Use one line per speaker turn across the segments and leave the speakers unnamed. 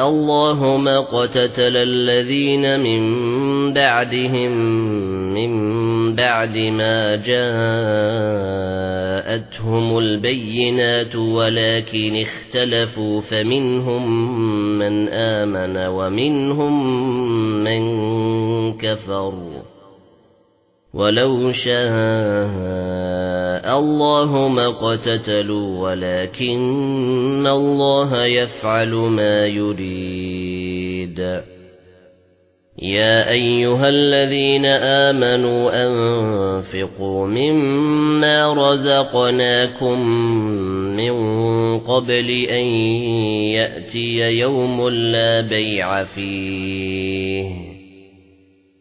اللَّهُ ما قتتل الَّذِينَ مِن بَعْدِهِم مِّن بَعْدِ مَا جَاءَتْهُمُ الْبَيِّنَاتُ وَلَكِنِ اخْتَلَفُوا فَمِنْهُم مَّنْ آمَنَ وَمِنْهُم مَّن كَفَرَ وَلَوْ شَاءَ اللَّهُ ما اقتتلوا وَلَكِنَّ اللَّهَ يَفْعَلُ مَا يُرِيدُ. يَا أَيُّهَا الَّذِينَ آمَنُوا أَنفِقُوا مِمَّا رَزَقْنَاكُم مِّن قَبْلِ أَن يَأْتِيَ يَوْمٌ لَّا بَيْعٌ فِيهِ.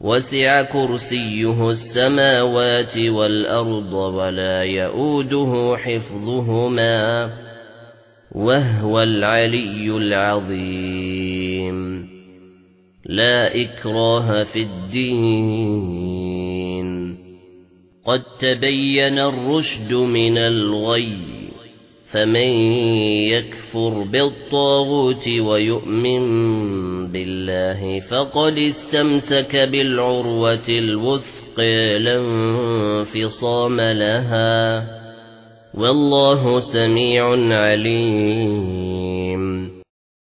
وَسِعَ كُرْسِيُّهُ السَّمَاوَاتِ وَالْأَرْضَ وَلَا يَئُودُهُ حِفْظُهُمَا وَهُوَ الْعَلِيُّ الْعَظِيمُ. لَا إِكْرَاهَ فِي الدِّينِ. قَدْ تَبَيَّنَ الرُّشْدُ مِنَ الْغَيِّ. فَمَن يَكْفُرْ بِالطَّاغُوتِ وَيُؤْمِن بِاللَّهِ فَقَدِ اسْتَمْسَكَ بِالْعُرْوَةِ الْوُثْقَى لَا انفِصَامَ لَهَا وَاللَّهُ سَمِيعٌ عَلِيمٌ.